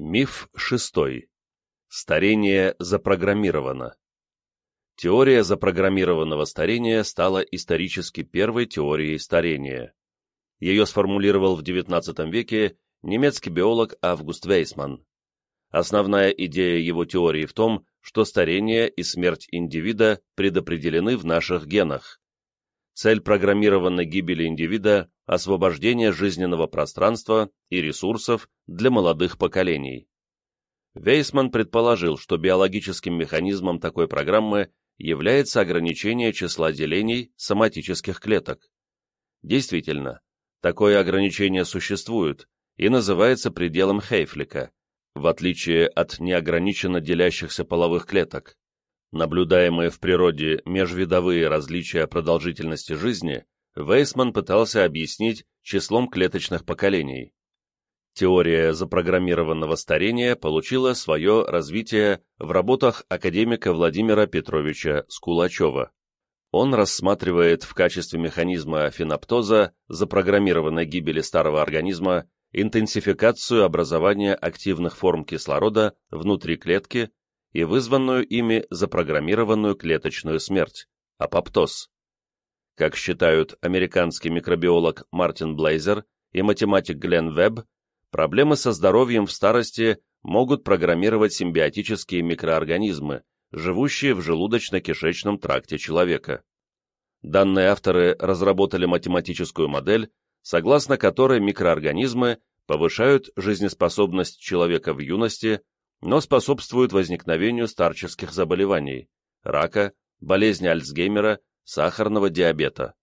Миф шестой. Старение запрограммировано. Теория запрограммированного старения стала исторически первой теорией старения. Ее сформулировал в XIX веке немецкий биолог Август Вейсман. Основная идея его теории в том, что старение и смерть индивида предопределены в наших генах. Цель программированной гибели индивида – освобождение жизненного пространства и ресурсов для молодых поколений. Вейсман предположил, что биологическим механизмом такой программы является ограничение числа делений соматических клеток. Действительно, такое ограничение существует и называется пределом Хейфлика, в отличие от неограниченно делящихся половых клеток. Наблюдаемые в природе межвидовые различия продолжительности жизни Вейсман пытался объяснить числом клеточных поколений. Теория запрограммированного старения получила свое развитие в работах академика Владимира Петровича Скулачева. Он рассматривает в качестве механизма феноптоза запрограммированной гибели старого организма интенсификацию образования активных форм кислорода внутри клетки и вызванную ими запрограммированную клеточную смерть, апоптоз. Как считают американский микробиолог Мартин Блейзер и математик Глен Вебб, проблемы со здоровьем в старости могут программировать симбиотические микроорганизмы, живущие в желудочно-кишечном тракте человека. Данные авторы разработали математическую модель, согласно которой микроорганизмы повышают жизнеспособность человека в юности но способствуют возникновению старческих заболеваний, рака, болезни Альцгеймера, сахарного диабета.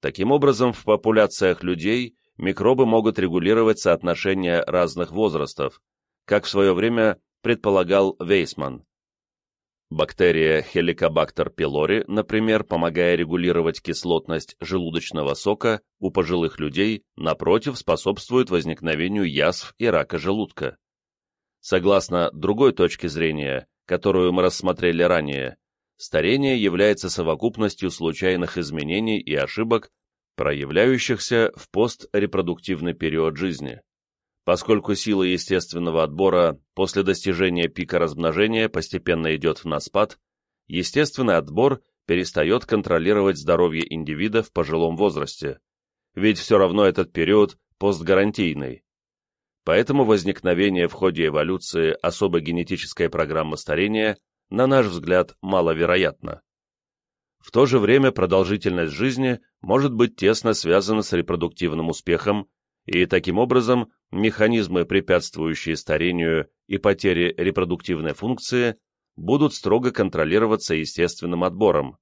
Таким образом, в популяциях людей микробы могут регулировать соотношение разных возрастов, как в свое время предполагал Вейсман. Бактерия Helicobacter pylori, например, помогая регулировать кислотность желудочного сока у пожилых людей, напротив, способствует возникновению язв и рака желудка. Согласно другой точке зрения, которую мы рассмотрели ранее, старение является совокупностью случайных изменений и ошибок, проявляющихся в пострепродуктивный период жизни. Поскольку сила естественного отбора после достижения пика размножения постепенно идет на спад, естественный отбор перестает контролировать здоровье индивида в пожилом возрасте, ведь все равно этот период постгарантийный. Поэтому возникновение в ходе эволюции особой генетической программы старения, на наш взгляд, маловероятно. В то же время продолжительность жизни может быть тесно связана с репродуктивным успехом, и таким образом механизмы, препятствующие старению и потере репродуктивной функции, будут строго контролироваться естественным отбором.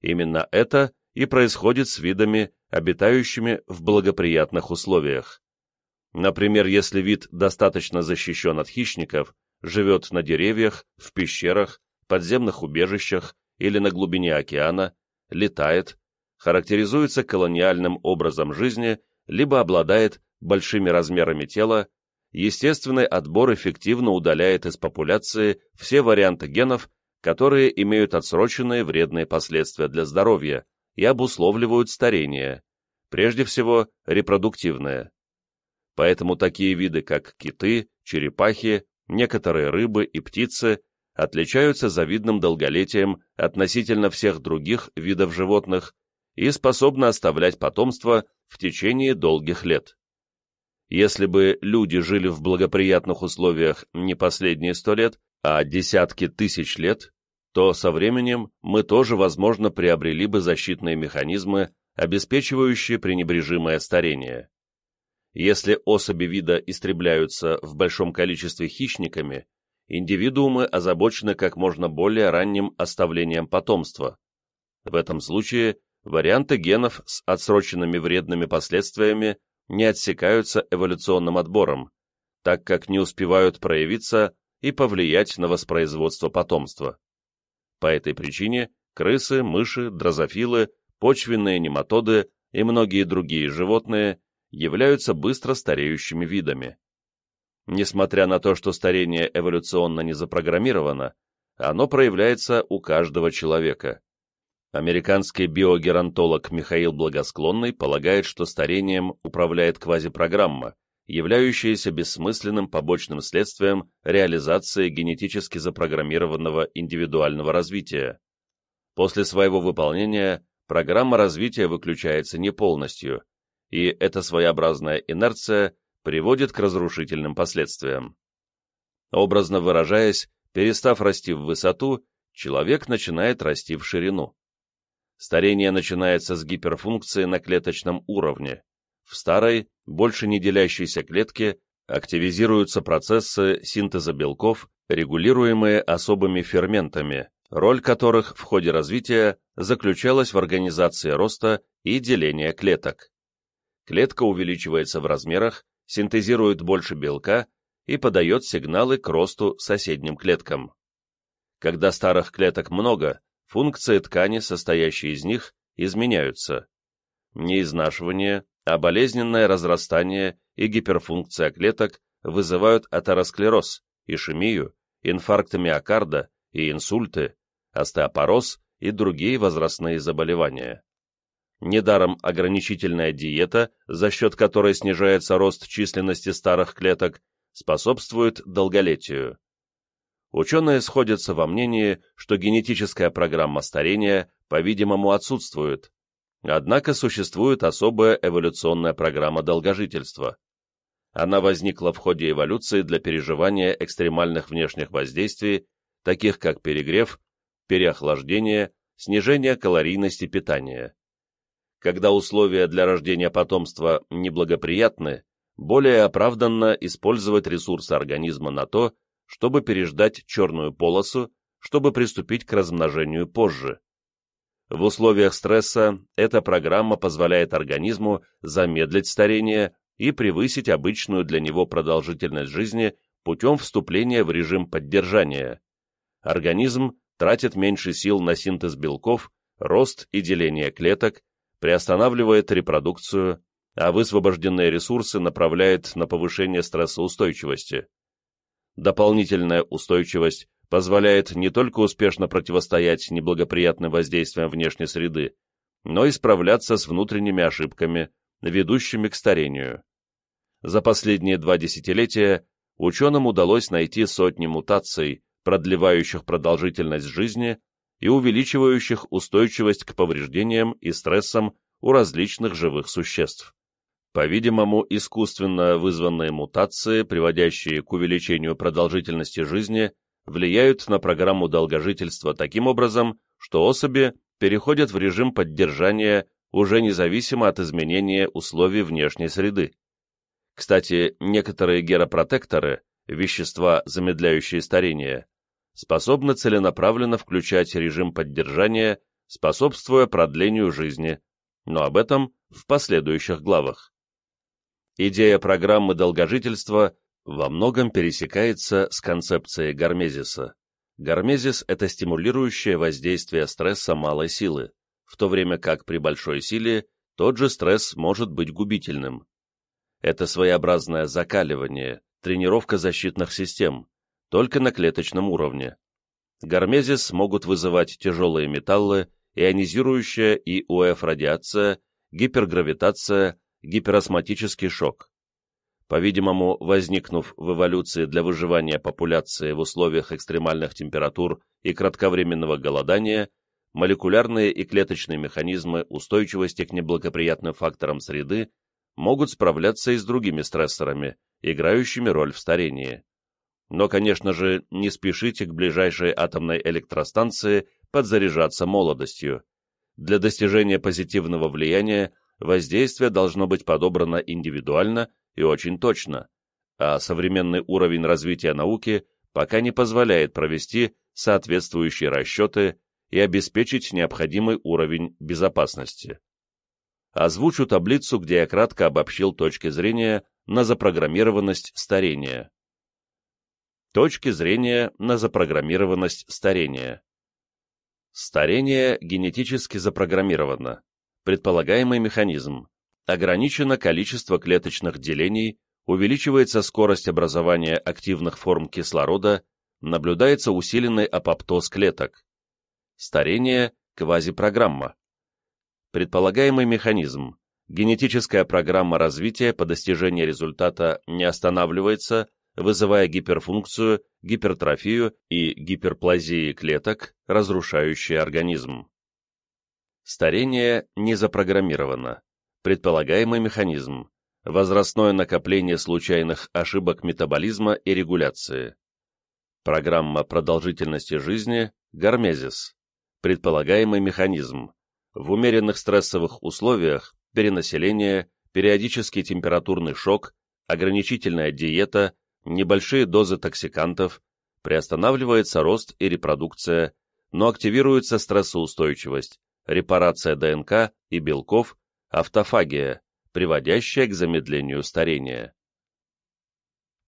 Именно это и происходит с видами, обитающими в благоприятных условиях. Например, если вид достаточно защищен от хищников, живет на деревьях, в пещерах, подземных убежищах или на глубине океана, летает, характеризуется колониальным образом жизни, либо обладает большими размерами тела, естественный отбор эффективно удаляет из популяции все варианты генов, которые имеют отсроченные вредные последствия для здоровья и обусловливают старение, прежде всего репродуктивное поэтому такие виды, как киты, черепахи, некоторые рыбы и птицы отличаются завидным долголетием относительно всех других видов животных и способны оставлять потомство в течение долгих лет. Если бы люди жили в благоприятных условиях не последние сто лет, а десятки тысяч лет, то со временем мы тоже, возможно, приобрели бы защитные механизмы, обеспечивающие пренебрежимое старение. Если особи вида истребляются в большом количестве хищниками, индивидуумы озабочены как можно более ранним оставлением потомства. В этом случае варианты генов с отсроченными вредными последствиями не отсекаются эволюционным отбором, так как не успевают проявиться и повлиять на воспроизводство потомства. По этой причине крысы, мыши, дрозофилы, почвенные нематоды и многие другие животные являются быстро стареющими видами. Несмотря на то, что старение эволюционно не запрограммировано, оно проявляется у каждого человека. Американский биогеронтолог Михаил Благосклонный полагает, что старением управляет квазипрограмма, являющееся бессмысленным побочным следствием реализации генетически запрограммированного индивидуального развития. После своего выполнения программа развития выключается не полностью, и эта своеобразная инерция приводит к разрушительным последствиям. Образно выражаясь, перестав расти в высоту, человек начинает расти в ширину. Старение начинается с гиперфункции на клеточном уровне. В старой, больше не делящейся клетке активизируются процессы синтеза белков, регулируемые особыми ферментами, роль которых в ходе развития заключалась в организации роста и деления клеток. Клетка увеличивается в размерах, синтезирует больше белка и подает сигналы к росту соседним клеткам. Когда старых клеток много, функции ткани, состоящие из них, изменяются. Неизнашивание, а болезненное разрастание и гиперфункция клеток вызывают атеросклероз, ишемию, инфаркты миокарда и инсульты, остеопороз и другие возрастные заболевания. Недаром ограничительная диета, за счет которой снижается рост численности старых клеток, способствует долголетию. Ученые сходятся во мнении, что генетическая программа старения, по-видимому, отсутствует, Однако существует особая эволюционная программа долгожительства. Она возникла в ходе эволюции для переживания экстремальных внешних воздействий, таких как перегрев, переохлаждение, снижение калорийности питания. Когда условия для рождения потомства неблагоприятны, более оправданно использовать ресурсы организма на то, чтобы переждать черную полосу, чтобы приступить к размножению позже. В условиях стресса эта программа позволяет организму замедлить старение и превысить обычную для него продолжительность жизни путем вступления в режим поддержания. Организм тратит меньше сил на синтез белков, рост и деление клеток, приостанавливает репродукцию, а высвобожденные ресурсы направляет на повышение стрессоустойчивости. Дополнительная устойчивость позволяет не только успешно противостоять неблагоприятным воздействиям внешней среды, но и справляться с внутренними ошибками, ведущими к старению. За последние два десятилетия ученым удалось найти сотни мутаций, продлевающих продолжительность жизни и увеличивающих устойчивость к повреждениям и стрессам у различных живых существ. По-видимому, искусственно вызванные мутации, приводящие к увеличению продолжительности жизни, влияют на программу долгожительства таким образом, что особи переходят в режим поддержания уже независимо от изменения условий внешней среды. Кстати, некоторые геропротекторы, вещества, замедляющие старение, способны целенаправленно включать режим поддержания, способствуя продлению жизни, но об этом в последующих главах. Идея программы долгожительства во многом пересекается с концепцией гармезиса. Гармезис – это стимулирующее воздействие стресса малой силы, в то время как при большой силе тот же стресс может быть губительным. Это своеобразное закаливание, тренировка защитных систем, только на клеточном уровне. Гармезис могут вызывать тяжелые металлы, ионизирующая и УФ-радиация, гипергравитация, гиперосмотический шок. По-видимому, возникнув в эволюции для выживания популяции в условиях экстремальных температур и кратковременного голодания, молекулярные и клеточные механизмы устойчивости к неблагоприятным факторам среды могут справляться и с другими стрессорами, играющими роль в старении. Но, конечно же, не спешите к ближайшей атомной электростанции подзаряжаться молодостью. Для достижения позитивного влияния воздействие должно быть подобрано индивидуально и очень точно, а современный уровень развития науки пока не позволяет провести соответствующие расчеты и обеспечить необходимый уровень безопасности. Озвучу таблицу, где я кратко обобщил точки зрения на запрограммированность старения. Точки зрения на запрограммированность старения. Старение генетически запрограммировано. Предполагаемый механизм ограничено количество клеточных делений, увеличивается скорость образования активных форм кислорода, наблюдается усиленный апоптоз клеток. Старение – квазипрограмма. Предполагаемый механизм – Генетическая программа развития по достижении результата не останавливается, вызывая гиперфункцию, гипертрофию и гиперплазии клеток, разрушающие организм. Старение не запрограммировано. Предполагаемый механизм – возрастное накопление случайных ошибок метаболизма и регуляции. Программа продолжительности жизни – гармезис. Предполагаемый механизм. В умеренных стрессовых условиях перенаселение, периодический температурный шок, ограничительная диета, небольшие дозы токсикантов, приостанавливается рост и репродукция, но активируется стрессоустойчивость, репарация ДНК и белков, автофагия, приводящая к замедлению старения.